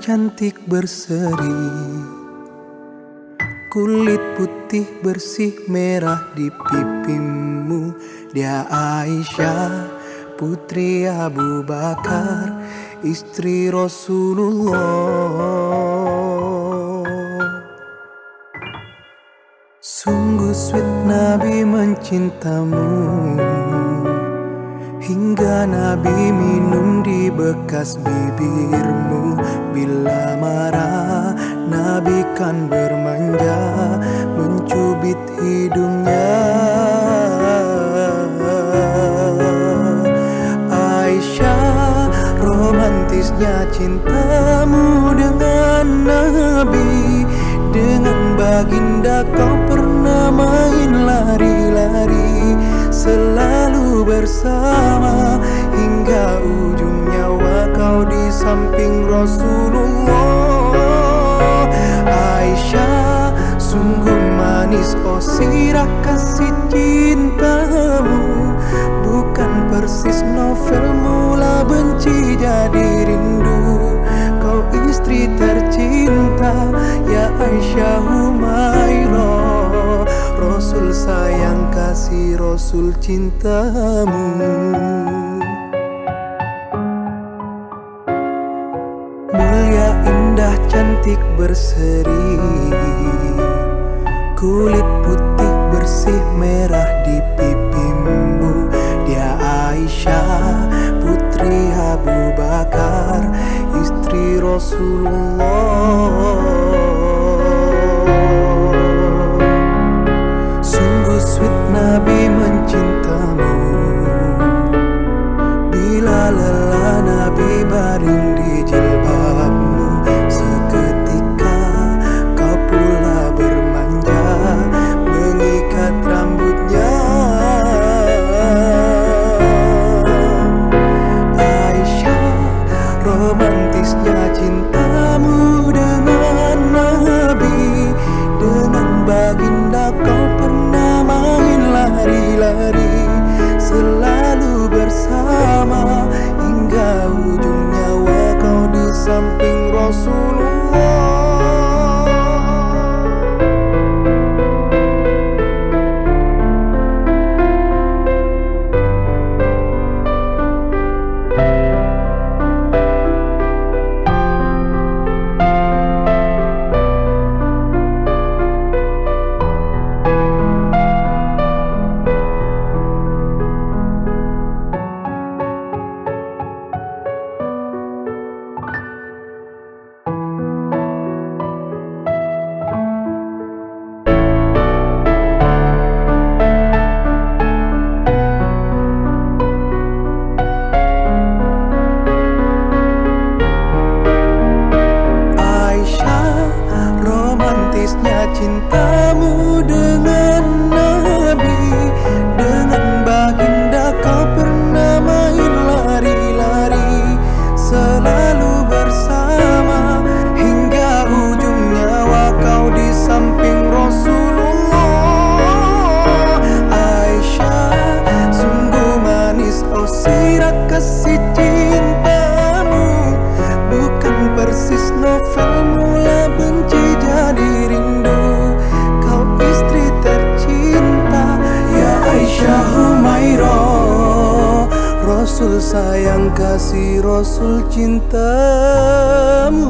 cantik berseri Kulit putih bersih merah di pipimu. Dia Aisyah putri Abu Bakar Istri Rasulullah. Sungguh sweet Nabi mencintamu Hingga Nabi minum di bekas bibirmu. Bila marah Nabi kan bermanja Mencubit hidungnya. Aisyah romantisnya cintamu dengan Nabi. Dengan baginda kau pernah main Rasulullah. Aisyah sungguh manis. Oh sirah kasih cintamu. Bukan persis novel mula benci jadi rindu. Kau istri tercinta ya Aisyah Humairah. Rasul sayang kasih Rasul cintamu berseri. Kulit putih bersih merah di pipimu. Dia Aisyah putri Abu Bakar Istri Rasulullah romantisnya cintamu romantisnya Rasul sayang kasih Rasul cintamu